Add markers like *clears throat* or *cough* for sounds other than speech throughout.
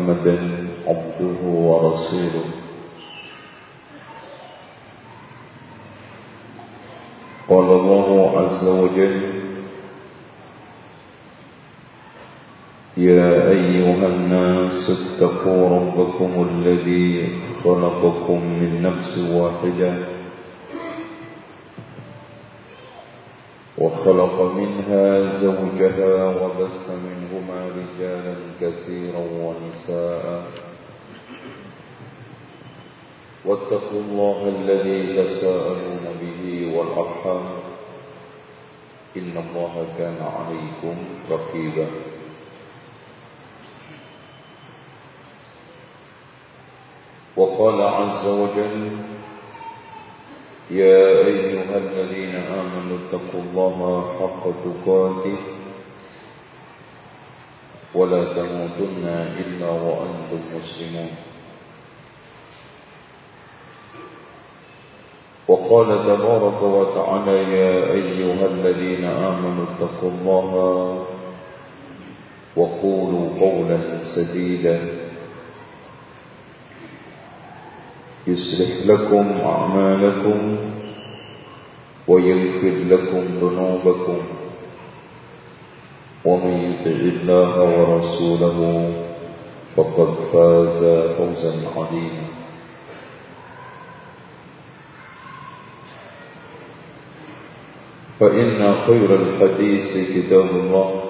محمدا عبده ورسوله. قال الله عز وجل يا أيها الناس اتقوا ربكم الذي خلقكم من نفس واحدة وخلق منها زوجها وبث منهما رجالا كثيرا ونساء. واتقوا الله الذي تساءلون به والأرحام. إن الله كان عليكم رقيبا. وقال عز وجل يا أيها الذين آمنوا اتقوا الله حق تقاته ولا تموتن إلا وأنتم مسلمون. وقال تبارك وتعالى يا أيها الذين آمنوا اتقوا الله وقولوا قولا سديدا. يصلح لكم أعمالكم ويغفر لكم ذنوبكم ومن يطع الله ورسوله فقد فاز فوزا عظيما. فإن خير الحديث كتاب الله.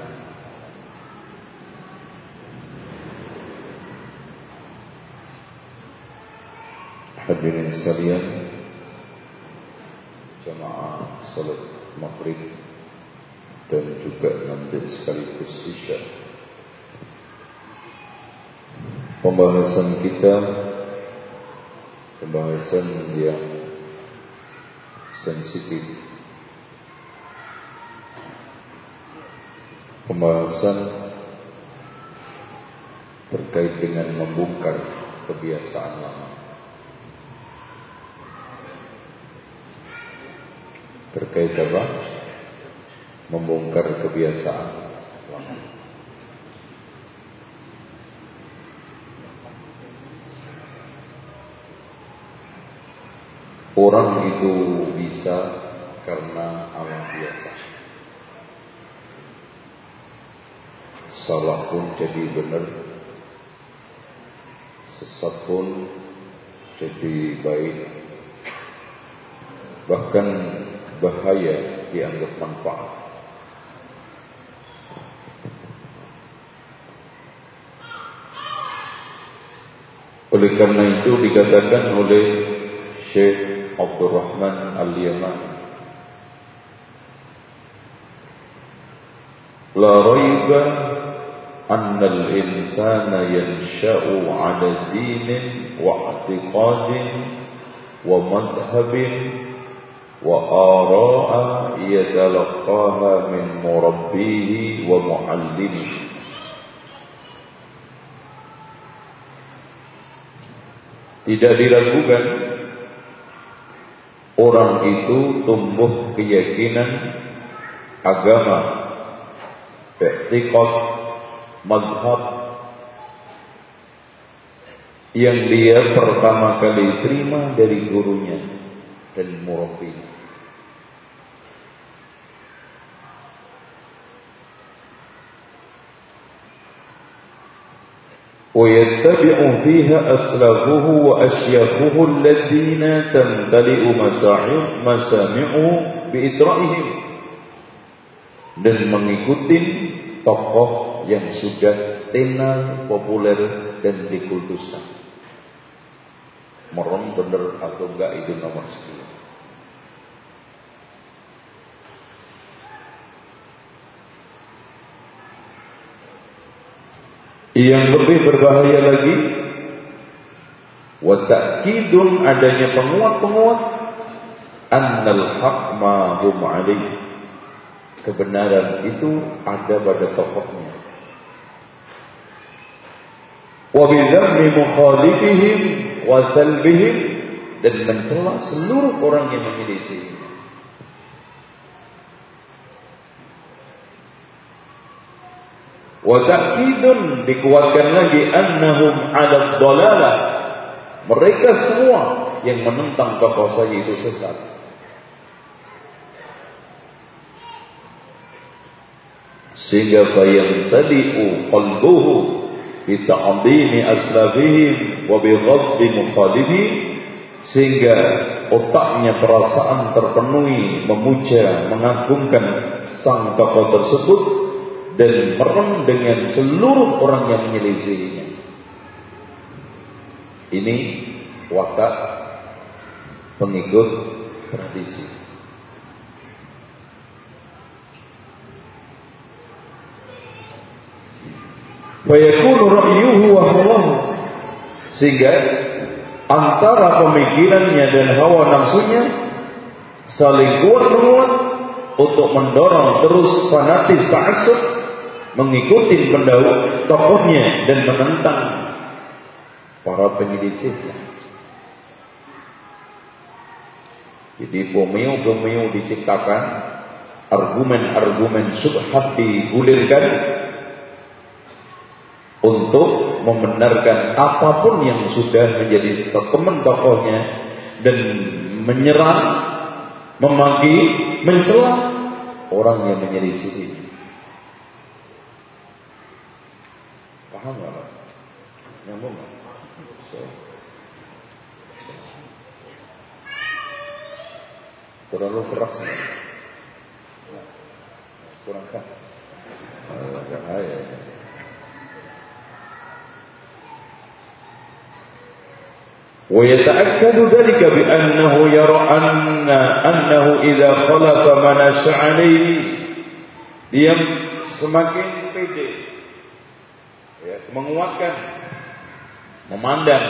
Hadirin sekalian Jemaah salat maghrib Dan juga nanti sekaligus isya. Pembahasan kita Pembahasan yang Sensitif. Pembahasan Terkait dengan membongkar Kebiasaan lama terkait apa? Membongkar kebiasaan Orang itu bisa karena alam biasa. Salah pun jadi benar, sesat pun jadi baik. Bahkan bahaya dianggap manfaat. Oleh karena itu dikatakan oleh Syekh Abdul Rahman Al-Yaman La raiba anna al-insana yansha'u 'ala dinin wa i'tiqadin wa madhhabin وآراء يتلقاها من مربيه ومعلمه Tidak diragukan orang itu tumbuh keyakinan agama, i'tiqad, madhab yang dia pertama kali terima dari gurunya dan murabbinya. ويتبع فيها أسلافه وأشياخه الذين تمتلئ مسامعه بإطرائهم dan mengikuti tokoh yang sudah tenar, populer dan dikultuskan. Merem bener atau enggak itu nomor sekian. Yang lebih berbahaya lagi wa ta'kidun adanya penguat-penguat annal haq ma hum. Kebenaran itu ada pada tokohnya. Wa bidhammi mukhalifihim wa salbihim dan mencela seluruh orang yang menyelisihinya. Wa dikuatkan lagi annahum 'ala dhalalah. Mereka semua yang menentang saya itu sesat. Sehingga bayang tadi'u qalbuhu bita'dimi aslafihim wa bighaddi mukhalifihim sehingga otaknya perasaan terpenuhi memuja mengagungkan sang tokoh tersebut dan merem dengan seluruh orang yang menyelisihinya. Ini watak pengikut tradisi. Fayakunu ra'yuhu wa. Sehingga antara pemikirannya dan hawa nafsunya saling kuat menguat untuk mendorong terus fanatis ta'assub mengikuti pendahulu tokohnya dan menentang para penyelisihnya. Jadi pemiu-pemiu diciptakan, argumen-argumen subhat digulirkan untuk membenarkan apa pun yang sudah menjadi teman tokohnya dan menyerang, memaki, mencela orang yang menyelisih Paham nggak Pak? Nyambung nggak? So. Terlalu keras nggak? Kurang kan? Bahaya. ويتأكد ذلك بأنه يرى أن أنه إذا خلف ما نشأ عليه dia semakin pede ya, menguatkan, memandang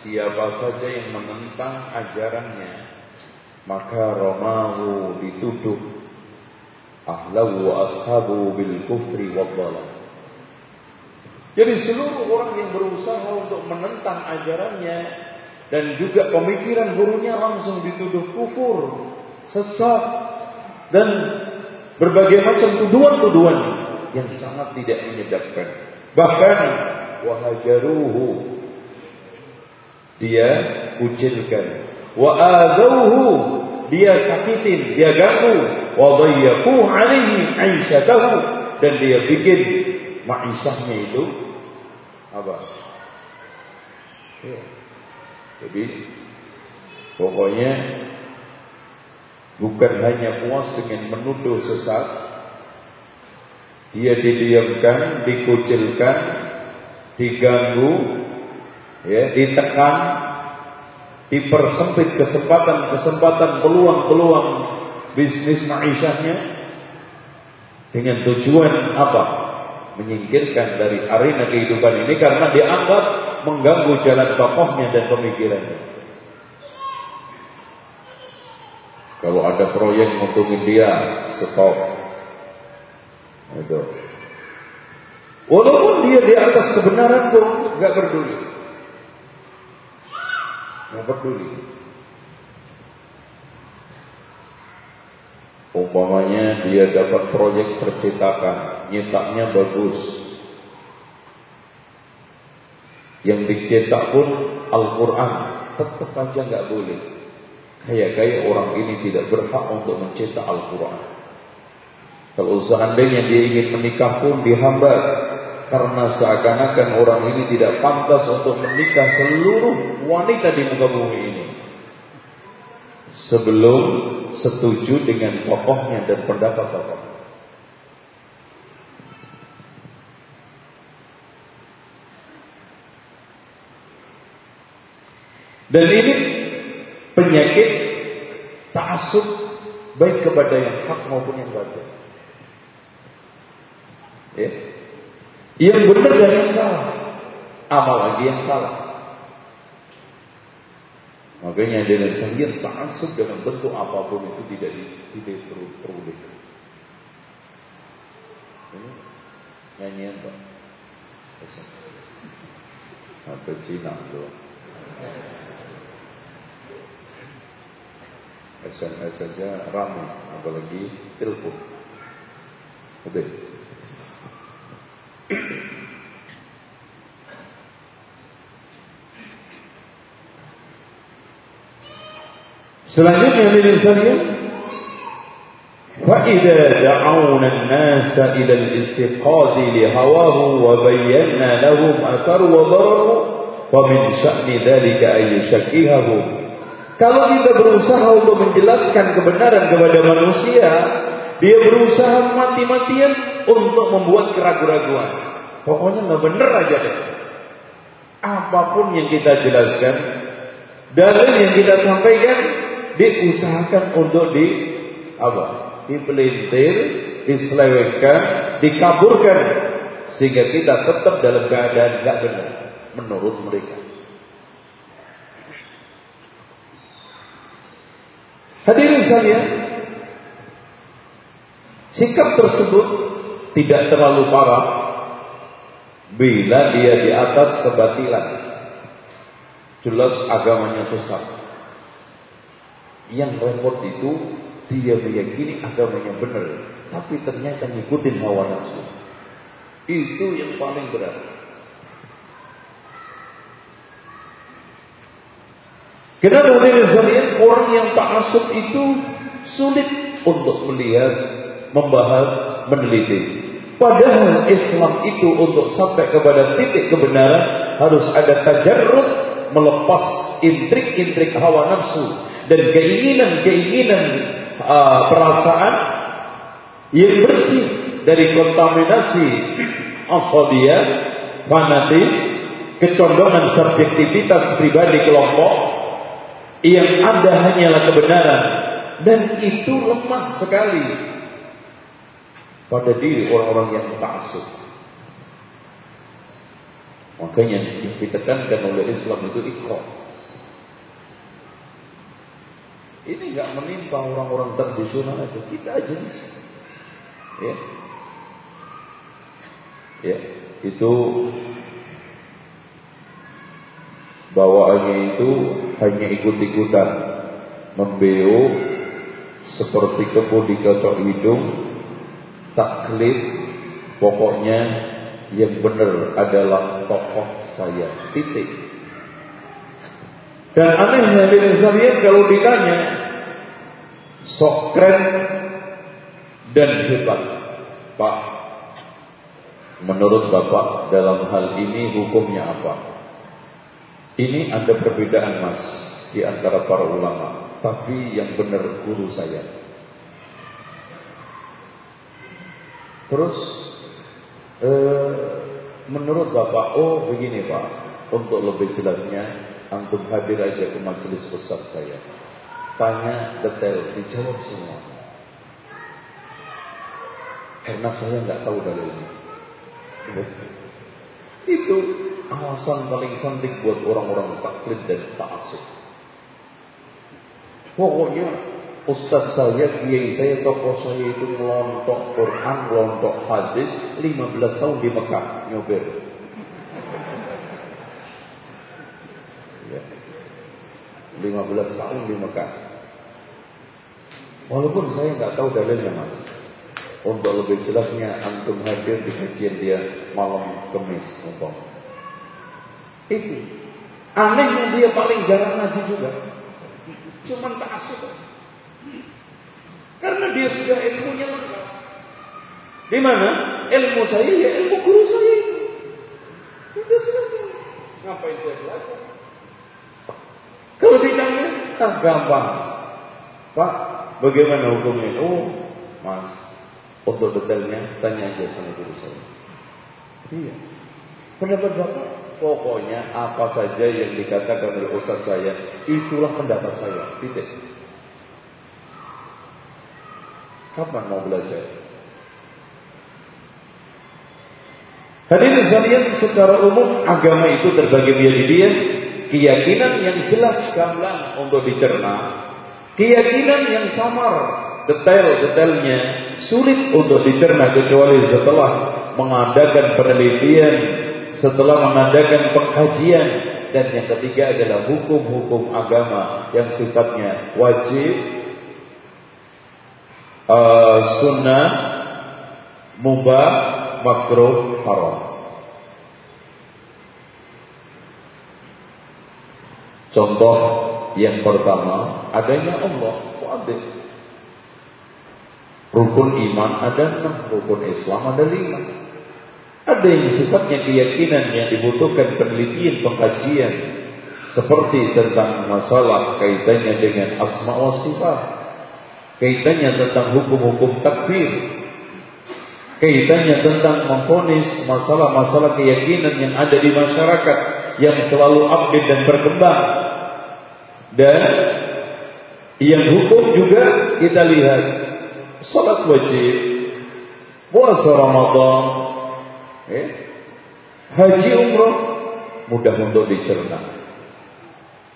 siapa saja yang menentang ajarannya, maka Romahu dituduh ahlahu wa ashabu bil kufri wa Jadi seluruh orang yang berusaha untuk menentang ajarannya dan juga pemikiran gurunya langsung dituduh kufur, sesat dan berbagai macam tuduhan-tuduhan yang sangat tidak menyedapkan. Bahkan wahajaruhu dia kucilkan. Wa adauhu dia sakitin, dia ganggu. Wa dayyaquhu alaihi aisyatahu dan dia bikin maisahnya itu apa? Ya. Jadi pokoknya bukan hanya puas dengan menuduh sesat, dia didiamkan, dikucilkan, diganggu, ya, ditekan, dipersempit kesempatan-kesempatan peluang-peluang bisnis ma'isyahnya dengan tujuan apa? Menyingkirkan dari arena kehidupan ini karena dianggap mengganggu jalan tokohnya dan pemikirannya. Kalau ada proyek untuk India, stop. Itu. Walaupun dia di atas kebenaran pun nggak peduli. Nggak peduli. Umpamanya dia dapat proyek percetakan, nyetaknya bagus. Yang dicetak pun Al-Quran, tetap aja nggak boleh. Kayak-kayak orang ini tidak berhak untuk mencetak Al-Quran. Kalau seandainya dia ingin menikah pun dihambat karena seakan-akan orang ini tidak pantas untuk menikah seluruh wanita di muka bumi ini. Sebelum setuju dengan tokohnya dan pendapat tokoh. Dan ini penyakit ta'asub baik kepada yang hak maupun yang batil. Ya. Yang benar dan yang salah. Amal lagi yang salah. Makanya dengan sendiri ta'asub dengan bentuk apa pun itu tidak tidak diperbolehkan. Ini nyanyian Pak. Apa Cina tuh. SMS saja ramai, apalagi telepon. Oke. Selanjutnya dari saya فإذا دعونا الناس إلى الاستيقاظ لهواه وبينا لهم أثر وضرر فمن شأن ذلك أن يشكيهم Kalau kita berusaha untuk menjelaskan kebenaran kepada manusia, dia berusaha mati-matian untuk membuat keraguan-raguan. Pokoknya nggak benar aja deh. Apa pun yang kita jelaskan, dalil yang kita sampaikan, diusahakan untuk di apa? Dipelintir, diselewengkan, dikaburkan sehingga kita tetap dalam keadaan nggak benar menurut mereka. Hadirin sekalian, sikap tersebut tidak terlalu parah bila dia di atas kebatilan. Jelas agamanya sesat. Yang repot itu dia meyakini agamanya benar, tapi ternyata ngikutin hawa nafsu. Itu yang paling berat. Kenapa sekalian orang yang tak asuk itu sulit untuk melihat, membahas, meneliti. Padahal Islam itu untuk sampai kepada titik kebenaran harus ada tajarrud melepas intrik-intrik hawa nafsu dan keinginan-keinginan uh, perasaan yang bersih dari kontaminasi asabiyah, fanatis, kecondongan subjektivitas pribadi kelompok yang ada hanyalah kebenaran. Dan itu lemah sekali pada diri orang-orang yang taksub. Makanya yang ditekankan oleh Islam itu ikhlas. Ini nggak menimpa orang-orang tradisional aja, kita aja. Ya. Ya, itu bawaannya itu hanya ikut-ikutan membeo seperti kebo dicocok hidung taklid pokoknya yang benar adalah tokoh saya titik dan anehnya sekalian kalau ditanya sok keren dan hebat. Pak, menurut Bapak dalam hal ini hukumnya apa? Ini ada perbedaan mas di antara para ulama, tapi yang benar guru saya. Terus eh, menurut Bapak, oh begini Pak, untuk lebih jelasnya antum hadir aja ke majelis besar saya tanya detail, dijawab semua. Karena saya nggak tahu dalilnya. Itu alasan paling cantik buat orang-orang taklid dan ta'asub. Pokoknya Ustaz saya, kiai saya, tokoh saya itu melontok Quran, melontok hadis 15 tahun di Mekah, nyopir. Ya. 15 tahun di Mekah. Walaupun saya nggak tahu dalilnya mas. Untuk lebih jelasnya antum hadir di kajian dia malam kemis umpam. Itu. Anehnya dia paling jarang ngaji juga. Cuman tak asuh. Karena dia sudah ilmunya lengkap. Di mana? Ilmu saya ya ilmu guru saya itu. Sudah selesai. Ngapain saya belajar? Kalau ditanya, ah gampang. Pak, bagaimana hukumnya? Oh, mas, untuk detailnya tanya aja sama guru saya. Iya. Pendapat Bapak? Pokoknya apa saja yang dikatakan oleh ustaz saya, itulah pendapat saya. Titik. Kapan mau belajar? Hadirin sekalian, secara umum agama itu terbagi menjadi dia keyakinan yang jelas gamblang untuk dicerna, keyakinan yang samar, detail-detailnya sulit untuk dicerna kecuali setelah mengadakan penelitian, setelah mengadakan pengkajian dan yang ketiga adalah hukum-hukum agama yang sifatnya wajib, uh, sunnah, mubah, makruh, haram. Contoh yang pertama adanya Allah wadih. Rukun iman ada enam, rukun Islam ada lima. Ada yang sifatnya keyakinan yang dibutuhkan penelitian pengkajian seperti tentang masalah kaitannya dengan asma wa sifat, kaitannya tentang hukum-hukum takfir, kaitannya tentang memfonis masalah-masalah keyakinan yang ada di masyarakat yang selalu update dan berkembang. Dan yang hukum juga kita lihat salat wajib, puasa Ramadan, eh, haji umroh mudah untuk dicerna.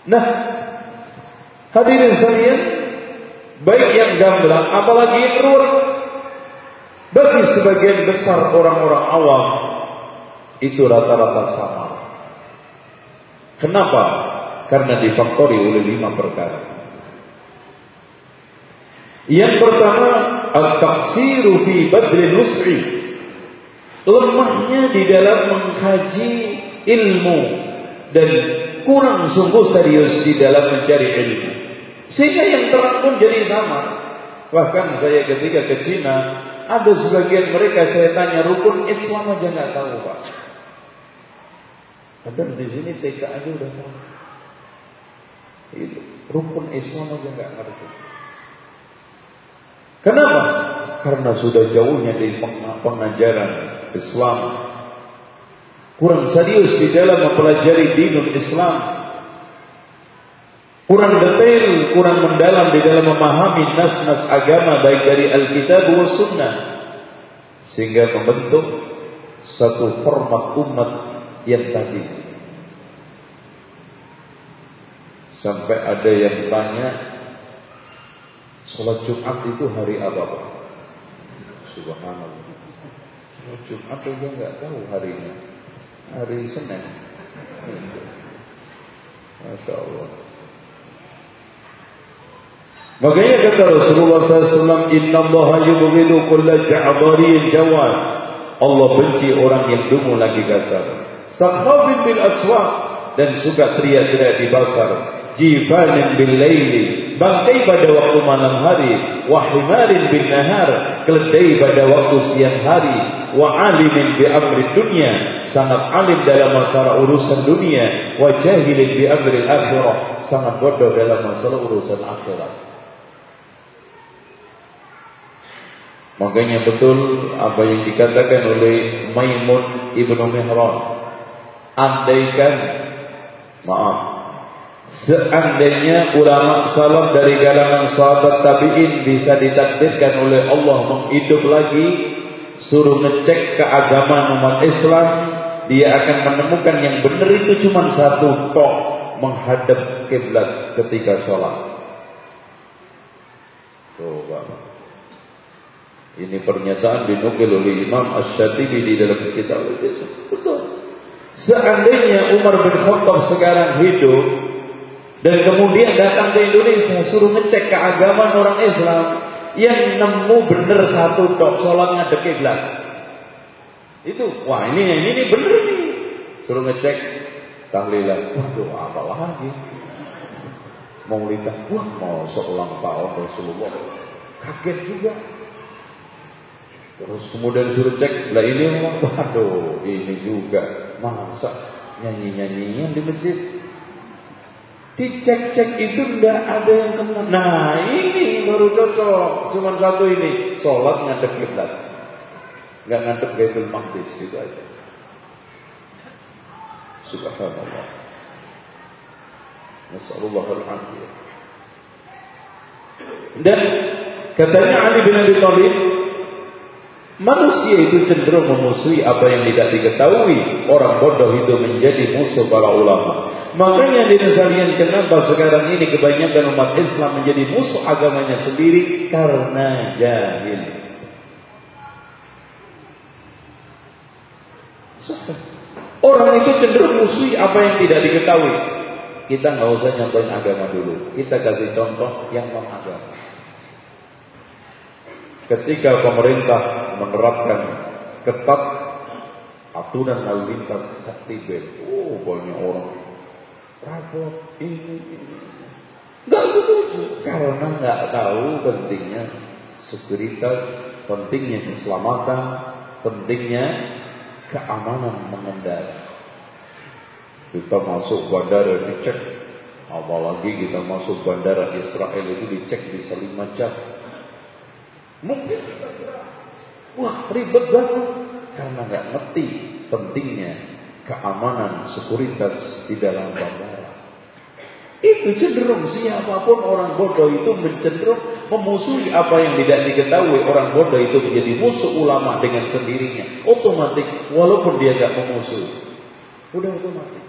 Nah, hadirin sekalian, baik yang gamblang apalagi yang ruwet bagi sebagian besar orang-orang awam itu rata-rata sama. Kenapa? Karena difaktori oleh lima perkara. Yang pertama, al-taqsiru fi badri nusri. Lemahnya di dalam mengkaji ilmu dan kurang sungguh serius di dalam mencari ilmu. Sehingga yang terang pun jadi sama. Bahkan saya ketika ke Cina, ada sebagian mereka saya tanya rukun Islam aja nggak tahu pak. Padahal di sini TK aja udah tahu. Itu rukun Islam aja nggak ngerti. Kenapa? Karena sudah jauhnya dari pengajaran Islam. Kurang serius di dalam mempelajari dinul Islam. Kurang detail, kurang mendalam di dalam memahami nas-nas agama baik dari Alkitab dan Sunnah. Sehingga membentuk satu format umat yang tadi. Sampai ada yang tanya, sholat Jumat itu hari apa Pak? Subhanallah. Sholat Jumat juga nggak tahu harinya. Hari Senin. Masya Allah. Makanya kata Rasulullah SAW, Inna Allah yubghidu kulla ja'bariyin jawad. Allah benci orang yang dungu lagi kasar. Sakhafin bil aswaq dan suka teriak-teriak di pasar. Jifanin bil laili, bangkai pada waktu malam hari, wa himarin bin nahar, keledai pada waktu siang hari, wa alimin bi amri dunia, sangat alim dalam masalah urusan dunia, wa jahilin bi amri akhirah, sangat bodoh dalam masalah urusan akhirat. Makanya betul apa yang dikatakan oleh Maimun Ibnu Mihran. Andaikan maaf Seandainya ulama salaf dari kalangan sahabat tabi'in bisa ditakdirkan oleh Allah menghidup lagi suruh ngecek keagamaan umat Islam dia akan menemukan yang benar itu cuma satu tok menghadap kiblat ketika sholat. Coba. Ini pernyataan dinukil oleh Imam Ash-Shatibi di dalam kitab Betul. Seandainya Umar bin Khattab sekarang hidup Dan kemudian datang ke Indonesia suruh ngecek keagamaan orang Islam yang nemu bener satu dok sholatnya ngadep. Itu, wah ini ini, ini bener nih. Suruh ngecek tahlilan. Waduh, apa lagi? Mau lihat, wah mau seulang tahun Rasulullah. Kaget juga. Terus kemudian suruh cek, lah ini memang, waduh, ini juga masa nyanyi-nyanyian di masjid. Dicek-cek itu tidak ada yang kena. Nah ini baru cocok. Cuma satu ini. Sholat ngadep kiblat. Nggak ngadep Baitul Maqdis itu aja. Subhanallah. Nasallallahu alaihi Dan katanya Ali bin Abi Thalib Manusia itu cenderung memusuhi apa yang tidak diketahui. Orang bodoh itu menjadi musuh para ulama. Makanya di sekalian kenapa sekarang ini kebanyakan umat Islam menjadi musuh agamanya sendiri karena jahil. Orang itu cenderung musuhi apa yang tidak diketahui. Kita nggak usah nyontohin agama dulu. Kita kasih contoh yang non agama. Ketika pemerintah menerapkan ketat aturan lalu lintas sakti oh banyak orang. Rapot ini, ini. Gak setuju. Karena nggak tahu pentingnya sekuritas, pentingnya keselamatan, pentingnya keamanan mengendara. Kita masuk bandara dicek, apalagi kita masuk bandara Israel itu dicek bisa lima jam Mungkin wah ribet banget karena nggak ngerti pentingnya keamanan, sekuritas di dalam bandara. Itu cenderung siapa pun orang bodoh itu mencenderung memusuhi apa yang tidak diketahui. Orang bodoh itu menjadi musuh ulama dengan sendirinya. Otomatis walaupun dia nggak memusuhi. Udah otomatis.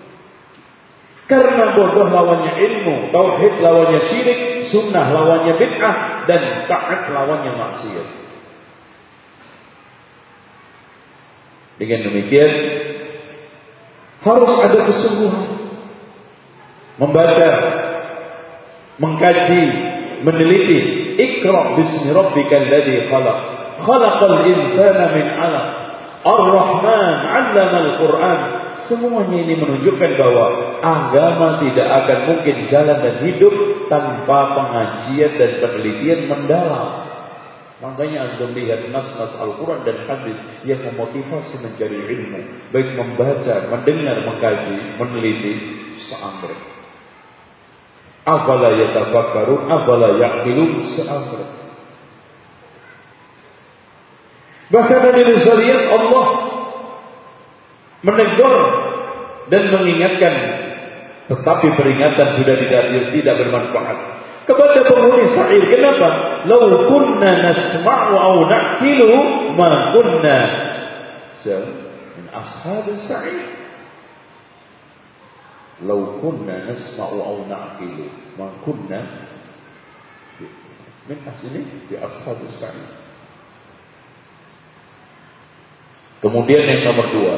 Karena bodoh lawannya ilmu, tauhid lawannya syirik, sunnah lawannya bid'ah, dan taat lawannya maksiat. Dengan demikian harus ada kesungguhan membaca, mengkaji, meneliti. Iqra bismi rabbikal ladzi khalaq. Khalaqal insana min 'alaq. Ar-Rahman 'allama al-Qur'an. Semuanya ini menunjukkan bahwa agama tidak akan mungkin jalan dan hidup tanpa pengajian dan penelitian mendalam. Makanya antum lihat nas-nas Al-Quran dan hadis yang memotivasi mencari ilmu. Baik membaca, mendengar, mengkaji, meneliti, seanggrek. Afala yatafakkarun, afala yaqilun, seanggrek. Bahkan dari sekalian Allah menegur dan mengingatkan. Tetapi peringatan sudah tidak tidak bermanfaat. Kepada penghuni sa'ir kenapa? Law kunna nasma'u aw na'qilu ma kunna. Ashab sa'ir law kunna nasma'u aw na'qilu ma kunna. Min asli di ashab sa'ir kemudian yang nomor dua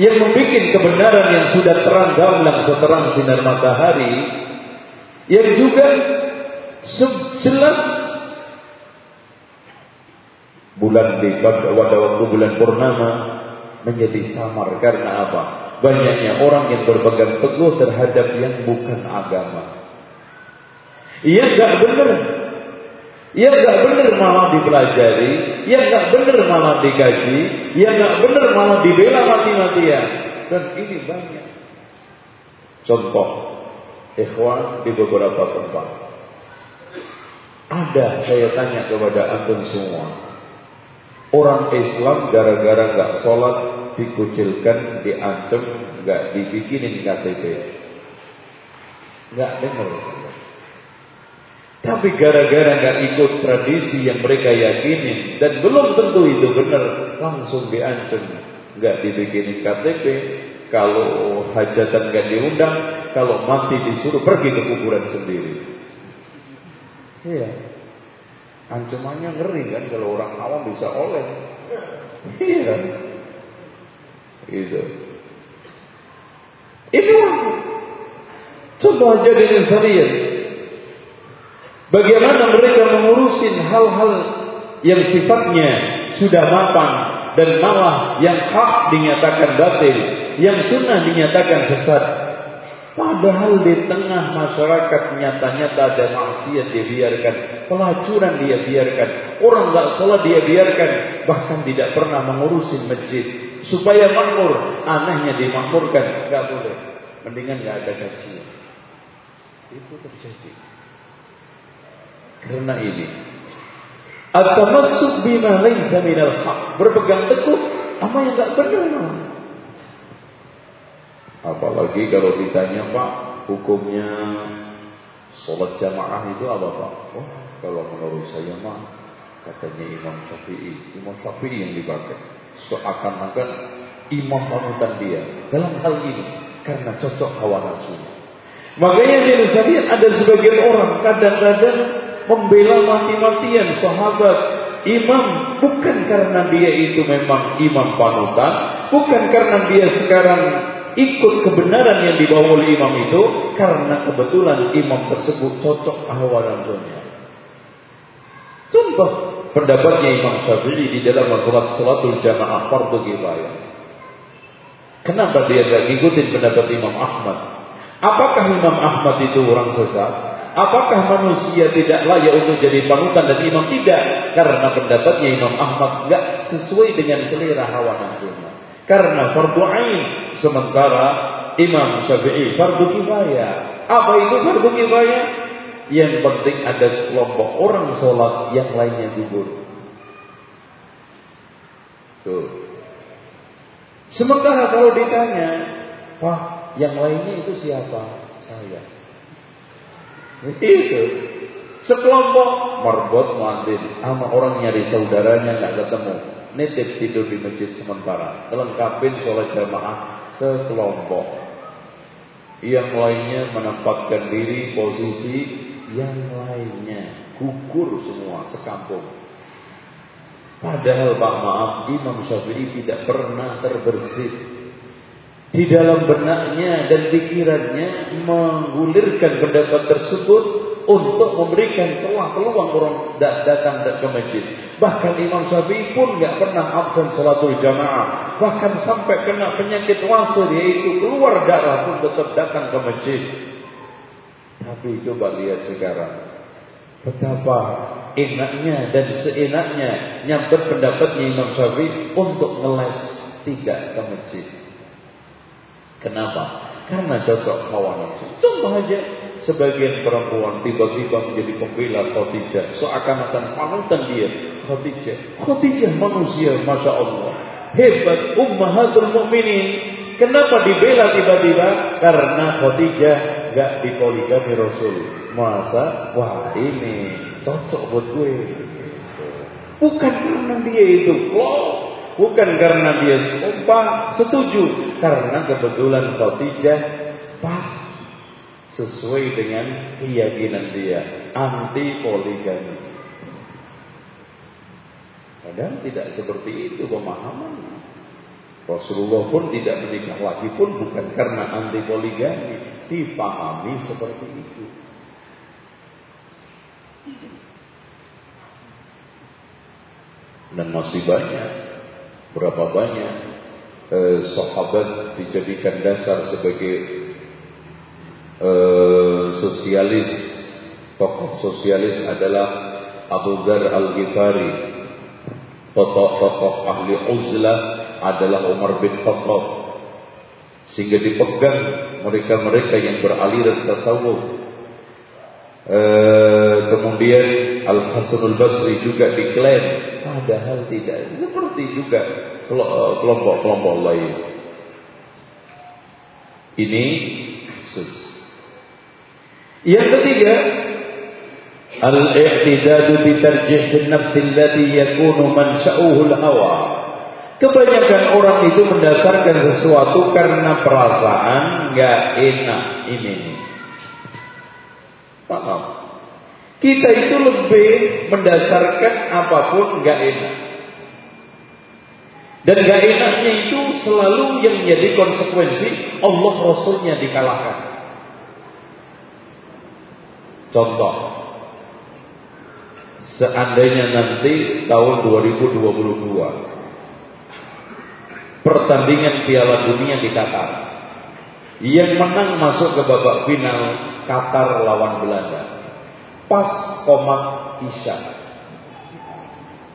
yang membuat kebenaran yang sudah terang gamblang seterang sinar matahari yang juga jelas bulan di pada waktu bulan purnama menjadi samar karena apa? Banyaknya orang yang berpegang teguh terhadap yang bukan agama. Ia gak benar. Ia gak benar malah dipelajari yang nggak benar malah dikaji, yang nggak benar malah dibela mati-matian. Dan ini banyak. Contoh, ikhwan di beberapa tempat. Ada saya tanya kepada antum semua. Orang Islam gara-gara nggak sholat dikucilkan, diancam, nggak dibikinin KTP. Nggak dengar. Tapi gara-gara nggak ikut tradisi yang mereka yakini dan belum tentu itu benar, langsung diancam, nggak dibikinin KTP. Kalau hajatan nggak diundang, kalau mati disuruh pergi ke kuburan sendiri. Iya, ancamannya ngeri kan kalau orang awam bisa oleh. Iya, itu. Itu aja dengan sekalian. Bagaimana mereka mengurusin hal-hal yang sifatnya sudah mapan dan malah yang hak dinyatakan batil, yang sunnah dinyatakan sesat. Padahal di tengah masyarakat nyata-nyata ada maksiat dia biarkan, pelacuran dia biarkan, orang nggak sholat dia biarkan, bahkan tidak pernah mengurusin masjid supaya makmur. Anehnya dimakmurkan, nggak boleh. Mendingan nggak ada kajian. Itu terjadi. Karena ini At-tamassuk bima laisa minal haq. Berpegang teguh apa yang enggak benar. Apalagi kalau ditanya Pak, hukumnya sholat jamaah itu apa Pak? Oh, kalau menurut saya mah katanya Imam Syafi'i, Imam Syafi'i yang dipakai. Seakan-akan imam panutan dia dalam hal ini karena cocok hawa nafsu. Makanya di ada sebagian orang kadang-kadang membela mati-matian sahabat imam bukan karena dia itu memang imam panutan, bukan karena dia sekarang ikut kebenaran yang dibawa oleh imam itu karena kebetulan imam tersebut cocok hawa nafsunya. Contoh pendapatnya Imam Syafi'i di dalam masalah salatul jamaah fardu kifayah. Kenapa dia tidak ikutin pendapat Imam Ahmad? Apakah Imam Ahmad itu orang sesat? Apakah manusia tidak layak untuk jadi panutan dan imam? Tidak. Karena pendapatnya Imam Ahmad tidak sesuai dengan selera hawa nafsunya. Karena fardu ain. Sementara Imam Syafi'i fardu kifayah. Apa itu fardu kifayah? Yang penting ada sekelompok orang sholat yang lainnya gugur. Tuh. Sementara kalau ditanya, Wah, yang lainnya itu siapa? Itu. Sekelompok marbot muadzin sama orang nyari saudaranya nggak ketemu. Nitip tidur di masjid sementara. Kelengkapin sholat jamaah sekelompok. Yang lainnya menempatkan diri posisi yang lainnya gugur semua sekampung. Padahal Pak maaf Imam Syafi'i tidak pernah terbersih di dalam benaknya dan pikirannya menggulirkan pendapat tersebut untuk memberikan celah peluang orang datang ke masjid. Bahkan Imam Syafi'i pun nggak pernah absen sholatul jamaah. Bahkan sampai kena penyakit wasir yaitu keluar darah pun tetap datang ke masjid. Tapi coba lihat sekarang. Betapa enaknya dan seenaknya nyamper pendapatnya Imam Syafi'i untuk ngeles tidak ke masjid. Kenapa? Karena cocok hawa nafsu. Contoh aja, sebagian perempuan tiba-tiba menjadi pembela Khadijah. Seakan-akan panutan dia. Khadijah. Khadijah manusia, Masya Allah. Hebat, ummahatul mu'minin. Kenapa dibela tiba-tiba? Karena Khadijah gak dipoligami Rasul. Masa? Wah ini cocok buat gue. Bukan karena dia itu. Oh, Bukan karena dia sumpah setuju, karena kebetulan Khadijah pas sesuai dengan keyakinan dia anti poligami. Padahal tidak seperti itu pemahaman. Rasulullah pun tidak menikah lagi pun bukan karena anti poligami, dipahami seperti itu. Dan masih banyak Berapa banyak eh, sahabat dijadikan dasar sebagai eh, sosialis. Tokoh sosialis adalah Abu Dhar Al-Ghifari. Tokoh-tokoh ahli uzlah adalah Umar bin Khattab. Sehingga dipegang mereka-mereka yang beraliran tasawuf. Eh, kemudian Al Hasanul Basri juga diklaim Padahal tidak. Seperti juga kelompok-kelompok lain. Ini kasus. Yang ketiga, al-i'tidadu bi tarjih an-nafs allati yakunu mansha'uhu al-hawa. Kebanyakan orang itu mendasarkan sesuatu karena perasaan nggak enak ini. Paham? Kita itu lebih mendasarkan apa pun gak enak. Dan gak enaknya itu selalu yang menjadi konsekuensi Allah Rasulnya dikalahkan. Contoh, seandainya nanti tahun 2022 pertandingan Piala Dunia di Qatar, yang menang masuk ke babak final Qatar lawan Belanda. Pas komat Isya.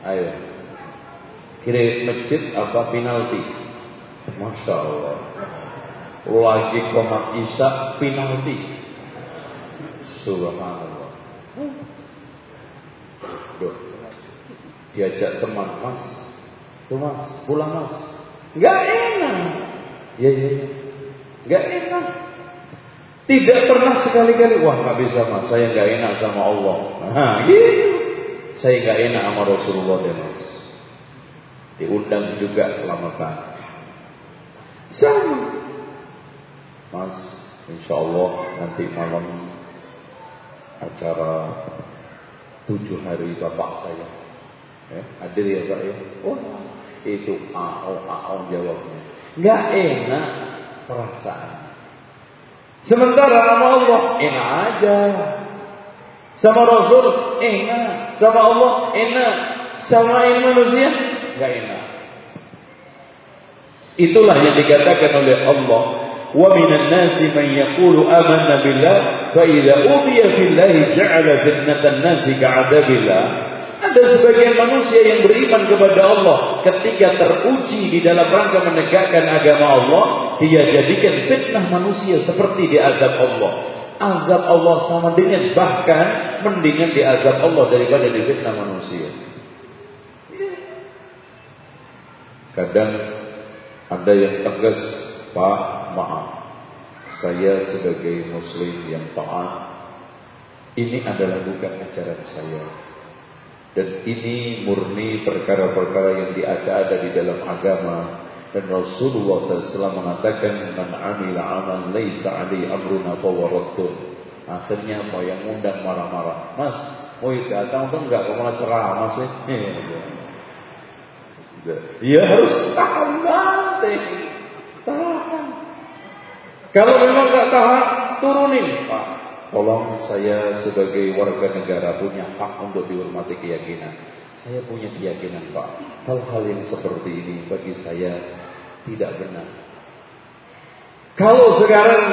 Ayo. Kira masjid apa penalti? Masya Allah. Lagi komat Isya penalti. Subhanallah. Duh. Diajak teman, Mas. Tuh Mas, pulang Mas. Gak enak. Ya, ya, ya. Gak enak. Tidak pernah sekali-kali, wah gak bisa mas, saya gak enak sama Allah. Nah, gitu. Saya gak enak sama Rasulullah deh mas. Diundang juga selamatan. Sama. Mas, insya Allah nanti malam acara tujuh hari bapak saya. Ya, hadir ya Pak ya? Oh, itu AO AO jawabnya. Gak enak perasaan. Sementara sama Allah enak aja. Sama Rasul enak. Sama Allah enak. Sama manusia nggak enak. Itulah yang dikatakan oleh Allah. Wa minan nasi man yaqulu amanna billah fa idza udiya fillahi ja'ala fitnatan nasi ka'adabillah ada sebagian manusia yang beriman kepada Allah ketika teruji di dalam rangka menegakkan agama Allah, dia jadikan fitnah manusia seperti di azab Allah. Azab Allah sama dengan bahkan mendingan di azab Allah daripada di fitnah manusia. Kadang ada yang tegas, Pak, maaf. Saya sebagai muslim yang taat, ini adalah bukan ajaran saya. Dan ini murni perkara-perkara yang diada-ada di dalam agama. Dan Rasulullah SAW mengatakan, Man amila amal laysa alai amruna fawaratun. Akhirnya apa yang undang marah-marah. Mas, mau datang atau enggak? Kau malah ceramah sih? *laughs* Ya harus tahan nanti. Tahan. Kalau memang enggak tahan, turunin. Pak, Tolong saya sebagai warga negara punya hak untuk dihormati keyakinan. Saya punya keyakinan Pak. Hal-hal yang seperti ini bagi saya tidak benar. Kalau sekarang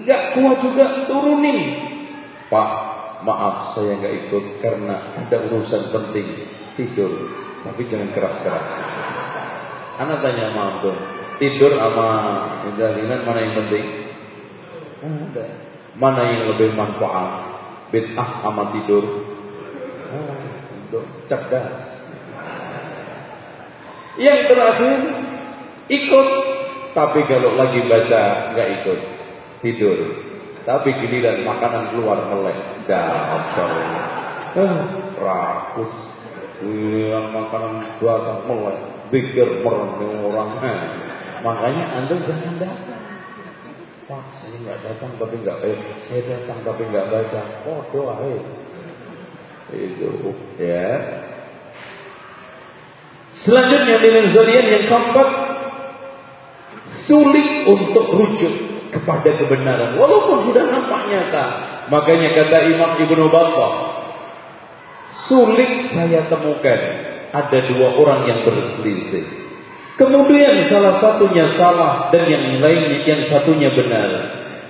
nggak kuat juga turunin. Pak, maaf saya nggak ikut karena ada urusan penting tidur. Tapi jangan keras-keras. Anak tanya maaf dong. Tidur sama jalinan mana yang penting? Ada. Mana yang lebih manfaat? Bid'ah sama tidur? Oh, cerdas. Yang terakhir, ikut. Tapi kalau lagi baca, nggak ikut. Tidur. Tapi giliran makanan keluar melek. Dasar. Eh, rakus. Yang makanan batang melek. Pikir merem orang. Eh, makanya anda jangan datang. Pak, saya nggak datang tapi nggak eh, saya datang tapi nggak baca. Oh doa eh. Itu ya. Selanjutnya dengan zalian yang keempat sulit untuk rujuk kepada kebenaran walaupun sudah nampak nyata. Makanya kata Imam Ibnu Battah, sulit saya temukan ada dua orang yang berselisih. Kemudian salah satunya salah dan yang lainnya yang satunya benar.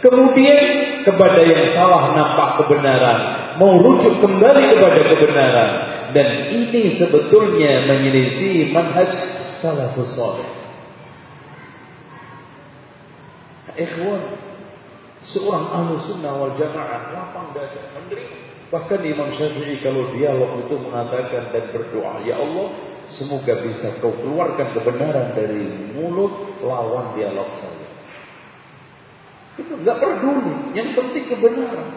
Kemudian kepada yang salah nampak kebenaran, mau rujuk kembali kepada kebenaran dan ini sebetulnya menyelisih manhaj salafus saleh. Ikhwan, seorang ahlu sunnah wal jamaah lapang dada menerima. Bahkan Imam Syafi'i kalau dialog itu mengatakan dan berdoa, Ya Allah, Semoga bisa kau keluarkan kebenaran dari mulut lawan dialog saya. Itu nggak peduli. Yang penting kebenaran.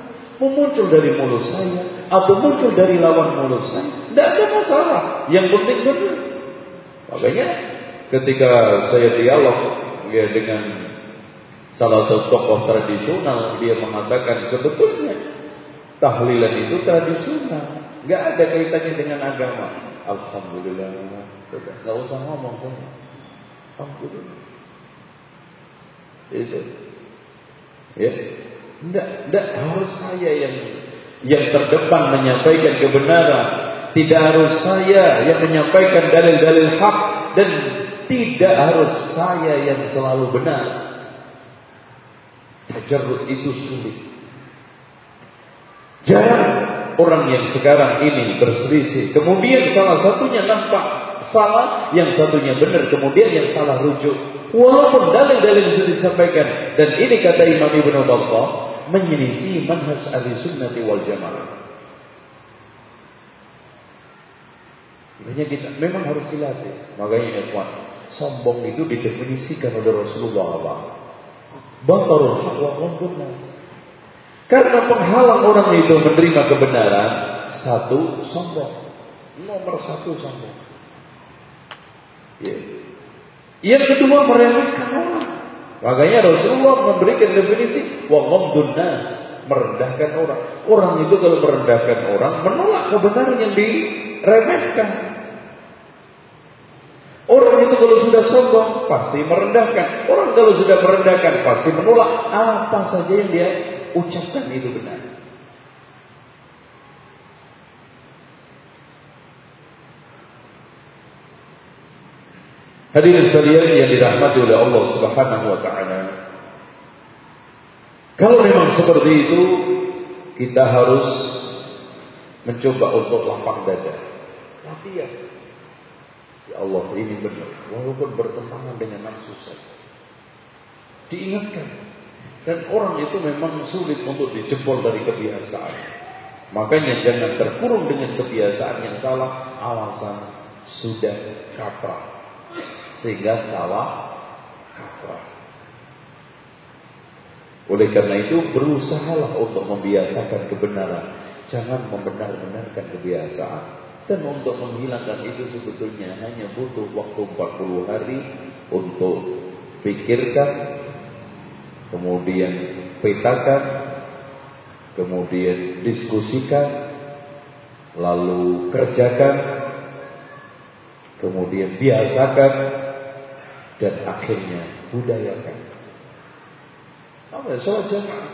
Mau muncul dari mulut saya atau muncul dari lawan mulut saya, tidak ada masalah. Yang penting benar. Makanya ketika saya dialog ya dengan salah satu tokoh tradisional, dia mengatakan sebetulnya tahlilan itu tradisional, nggak ada kaitannya dengan agama. Alhamdulillah. Sudah, nggak usah ngomong saya. Alhamdulillah. Itu. Ya. Enggak, enggak harus saya yang yang terdepan menyampaikan kebenaran. Tidak harus saya yang menyampaikan dalil-dalil hak dan tidak harus saya yang selalu benar. Tajarrud itu sulit. Jarang orang yang sekarang ini berselisih. Kemudian salah satunya nampak salah, yang satunya benar. Kemudian yang salah rujuk. Walaupun dalil-dalil sudah disampaikan. Dan ini kata Imam Ibn Battah. Menyelisih manhaj ahli wal jamaah. Makanya kita memang harus dilatih. Makanya ya sombong itu didefinisikan oleh Rasulullah SAW. Batarul haq. Karena penghalang orang itu menerima kebenaran, satu sombong. Nomor satu sombong. Ya. Yang kedua meremehkan orang. Makanya Rasulullah memberikan definisi wa nas, merendahkan orang. Orang itu kalau merendahkan orang menolak kebenaran yang diremehkan. Orang itu kalau sudah sombong pasti merendahkan. Orang kalau sudah merendahkan pasti menolak apa saja yang dia ucapkan itu benar. Hadirin sekalian yang dirahmati oleh Allah Subhanahu wa taala. Kalau memang seperti itu, kita harus mencoba untuk lapang dada. Latihan. Ya Allah ini benar. Walaupun bertentangan dengan nafsu saya. Diingatkan. Dan orang itu memang sulit untuk dijebol dari kebiasaan. Makanya jangan terkurung dengan kebiasaan yang salah. Alasan sudah kaprah. Sehingga salah kaprah. Oleh karena itu berusahalah untuk membiasakan kebenaran. Jangan membenar-benarkan kebiasaan. Dan untuk menghilangkan itu sebetulnya hanya butuh waktu 40 hari untuk pikirkan, kemudian petakan, kemudian diskusikan, lalu kerjakan, kemudian biasakan, dan akhirnya budayakan. Apa? Sholat jamaah.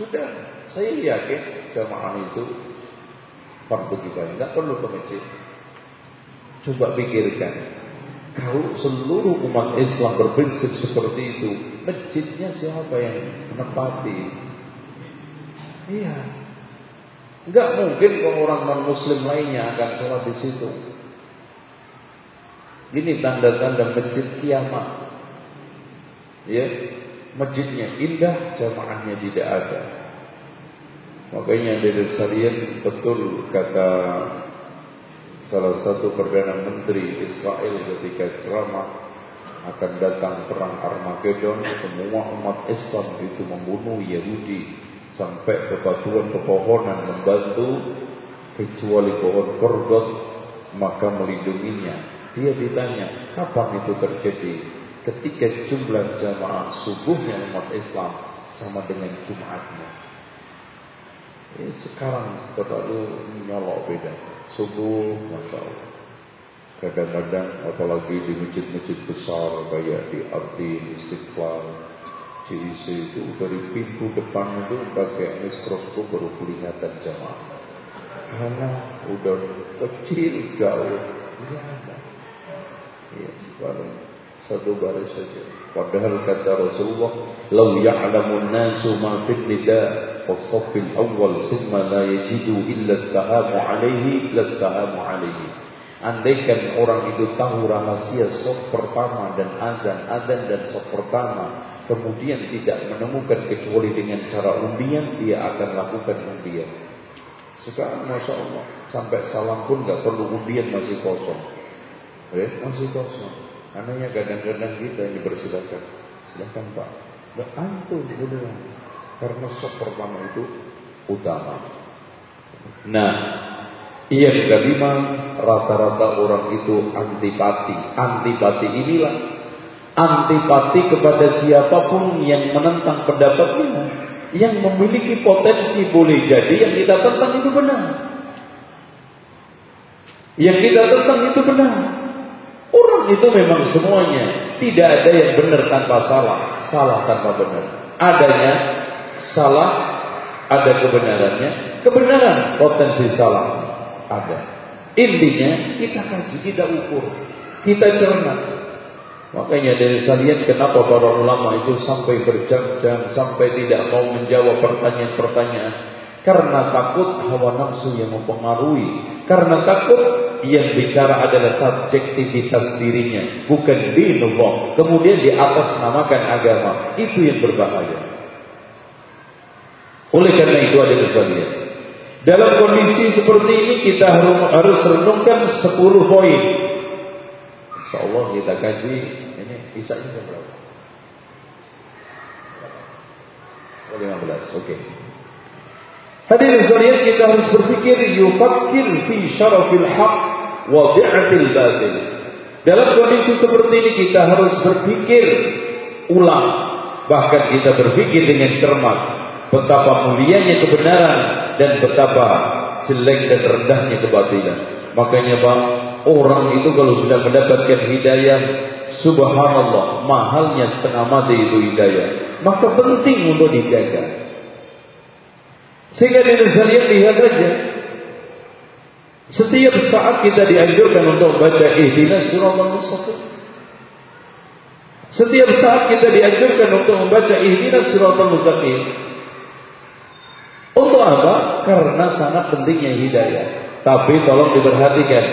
Sudah, saya yakin jamaah itu fardu kifayah, nggak perlu ke masjid. Coba pikirkan, kalau seluruh umat Islam berprinsip seperti itu, masjidnya siapa yang menempati? Iya, nggak mungkin orang non Muslim lainnya akan sholat di situ. Ini tanda-tanda masjid kiamat. Ya, masjidnya indah, jamaahnya tidak ada. Makanya dari Sarian betul kata salah satu Perdana Menteri Israel ketika ceramah akan datang perang Armageddon semua umat Islam itu membunuh Yahudi sampai kebatuan pepohonan membantu kecuali pohon korgot maka melindunginya. Dia ditanya kapan itu terjadi? Ketika jumlah jamaah subuhnya umat Islam sama dengan Jumatnya ini sekarang terlalu nyolok beda. Subuh, masya Allah. Kadang-kadang apalagi di masjid-masjid besar kayak di Arti, Istiqlal, CIC itu dari pintu depan itu pakai mikroskop baru kelihatan jamaah. Karena udah kecil jauh, ya. Ya, satu baris saja. Padahal kata Rasulullah, "Lau ya'lamun nasu ma fil nida' was-saffil awwal thumma la yajidu illa istahamu 'alaihi lastahamu 'alaihi." Andaikan orang itu tahu rahasia sof pertama dan azan, azan dan sof pertama, kemudian tidak menemukan kecuali dengan cara undian, dia akan lakukan undian. Sekarang Masya Allah, sampai salam pun gak perlu undian masih kosong. Eh, masih kosong. Anaknya kadang-kadang kita yang dipersilakan, silakan Pak, nggak antum beneran. Karena sok pertama itu utama. Nah, yang kelima rata-rata orang itu antipati. Antipati inilah antipati kepada siapa pun yang menentang pendapatnya. Yang memiliki potensi boleh jadi yang kita tentang itu benar. Yang kita tentang itu benar. Orang itu memang semuanya tidak ada yang benar tanpa salah, salah tanpa benar. Adanya salah ada kebenarannya, kebenaran potensi salah ada. Intinya kita kaji, kita ukur, kita cerna. Makanya dari salian kenapa para ulama itu sampai berjam-jam sampai tidak mau menjawab pertanyaan-pertanyaan karena takut hawa nafsu yang mempengaruhi, karena takut yang bicara adalah subjektivitas dirinya, bukan dinullah. Kemudian di atas namakan agama, itu yang berbahaya. Oleh karena itu ada sekalian. Dalam kondisi seperti ini kita harus renungkan 10 poin. Insyaallah kita kaji ini bisa ini berapa? 15. Oke. Okay. Hadirin sekalian kita harus berpikir yufakkir fi syarafil haq wa bi'atil batil. Dalam kondisi seperti ini kita harus berpikir ulang, bahkan kita berpikir dengan cermat betapa mulianya kebenaran dan betapa jelek dan rendahnya kebatilan. Makanya Bang, orang itu kalau sudah mendapatkan hidayah, subhanallah, mahalnya setengah mati itu hidayah. Maka penting untuk dijaga. Sehingga di lihat lihat saja. Setiap saat kita dianjurkan untuk baca siratal mustaqim. Setiap saat kita dianjurkan untuk membaca ihdinas siratal mustaqim. Untuk apa? Karena sangat pentingnya hidayah. Tapi tolong diperhatikan.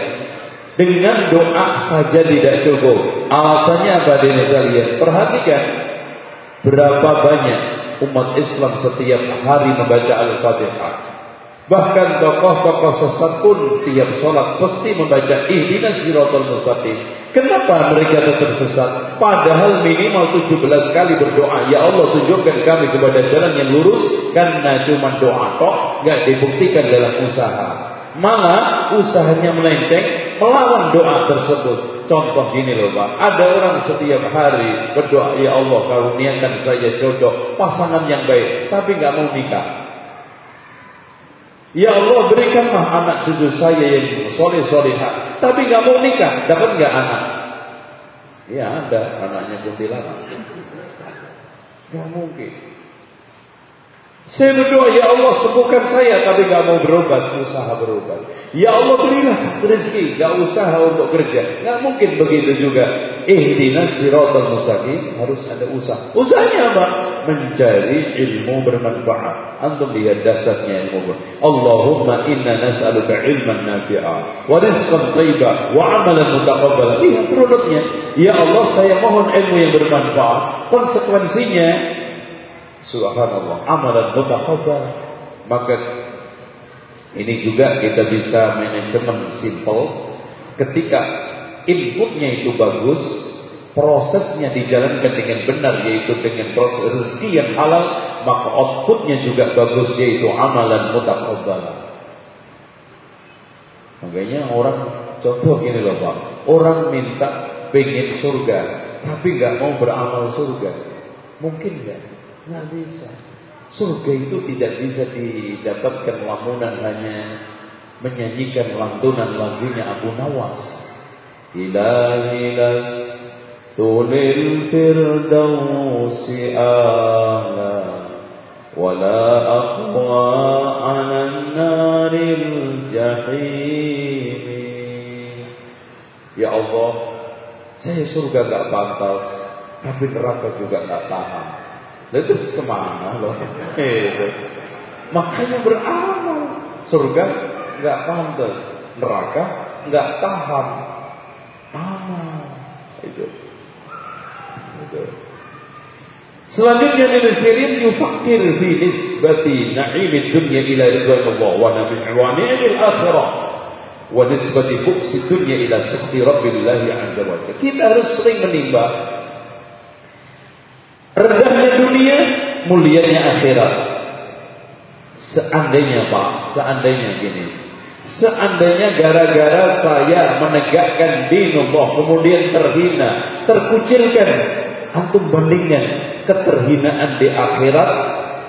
Dengan doa saja tidak cukup. Alasannya apa di lihat. Perhatikan. Berapa banyak umat Islam setiap hari membaca Al-Fatihah. Bahkan tokoh-tokoh sesat pun tiap sholat pasti membaca ihdinas siratal mustaqim. Kenapa mereka tetap sesat? Padahal minimal 17 kali berdoa. Ya Allah tunjukkan kami kepada jalan yang lurus. Karena cuma doa kok. Gak dibuktikan dalam usaha. Malah usahanya melenceng. Melawan doa tersebut. Contoh gini loh Pak. Ada orang setiap hari berdoa. Ya Allah karuniakan saya jodoh. Pasangan yang baik. Tapi gak mau nikah. Ya Allah berikanlah anak cucu saya yang soleh solehah, tapi nggak mau nikah, dapat nggak anak? Ya ada anaknya kuntilanak. Gak mungkin. Saya berdoa, ya Allah sembuhkan saya, tapi gak mau berobat, usaha berobat. Ya Allah berilah rezeki, gak usaha untuk kerja. Gak mungkin begitu juga. Ihdinas siratal mustaqim harus ada usaha. Usahanya apa? Mencari ilmu bermanfaat. Antum lihat dasarnya ilmu. Allahumma inna nas'aluka ilman nafi'a wa rizqan thayyiba wa amalan mutaqabbala. Lihat produknya. Ya Allah, saya mohon ilmu yang bermanfaat. Konsekuensinya Subhanallah, amalan mutaqabbal. Maka ini juga kita bisa manajemen simple ketika inputnya itu bagus, prosesnya dijalankan dengan benar yaitu dengan proses rezeki yang halal, maka outputnya juga bagus yaitu amalan mutaqabbal. Makanya orang contoh gini loh Pak, orang minta pengen surga, tapi nggak mau beramal surga, mungkin nggak? Nggak bisa. Surga itu tidak bisa didapatkan lamunan hanya menyanyikan lantunan lagunya Abu Nawas. Ilahilas tulil firdausi ala wala aqwa anan naril jahim. Ya Allah, saya surga gak pantas, tapi neraka juga gak tahan. Lalu terus ke mana loh? Itu. Makanya beramal. Surga nggak pantas, neraka nggak tahan. Amal. Itu. Itu. Selanjutnya dari sirin yufakir fi nisbati na'imid dunya ila ridwan Allah wa nabi wa ni'mil akhirah wa nisbati buksi dunya ila sukhti rabbillahi azza wa Kita harus sering menimbang Rendahnya dunia, mulianya akhirat. Seandainya Pak, seandainya gini. Seandainya gara-gara saya menegakkan dinullah kemudian terhina, terkucilkan, antum bandingkan keterhinaan di akhirat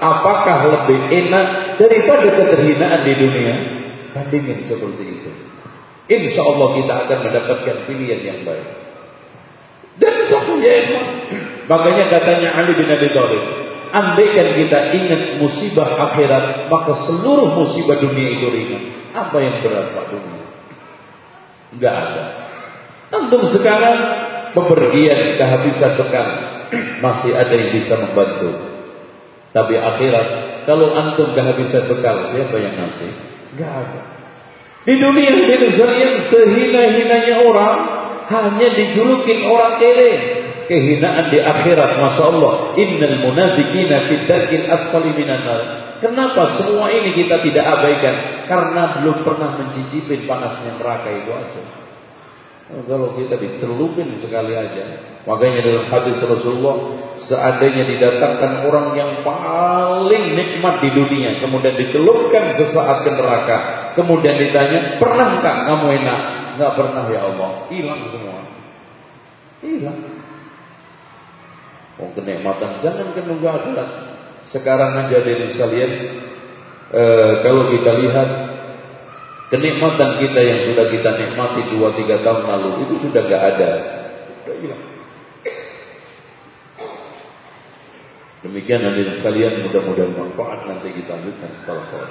apakah lebih enak daripada keterhinaan di dunia? Bandingin seperti itu. Insya Allah kita akan mendapatkan pilihan yang baik. Dan satu ya Makanya katanya Ali bin Abi Thalib, andaikan kita ingat musibah akhirat, maka seluruh musibah dunia itu ringan. Apa yang berat Pak dunia? Enggak ada. Antum sekarang bepergian kehabisan bekal, *clears throat* masih ada yang bisa membantu. Tapi akhirat, kalau antum kehabisan bekal, siapa yang ngasih? Enggak ada. Di dunia ini sehina-hinanya orang hanya dijulukin orang kere. Kehinaan di akhirat, masya Allah. Innal munafikina fitdarkil asfali minan Kenapa semua ini kita tidak abaikan? Karena belum pernah mencicipin panasnya neraka itu aja. Oh, kalau kita dicelupin sekali aja. Makanya dalam hadis Rasulullah, seandainya didatangkan orang yang paling nikmat di dunia, kemudian dicelupkan sesaat ke neraka, kemudian ditanya, pernahkah kamu enak? Enggak pernah ya Allah. Hilang semua. Hilang. Oh kenikmatan jangan kan nunggu akhirat. Sekarang aja dari sekalian e, kalau kita lihat kenikmatan kita yang sudah kita nikmati 2 3 tahun lalu itu sudah gak ada. Sudah hilang. Demikian hadirin sekalian mudah-mudahan manfaat nanti kita lanjutkan setelah sholat.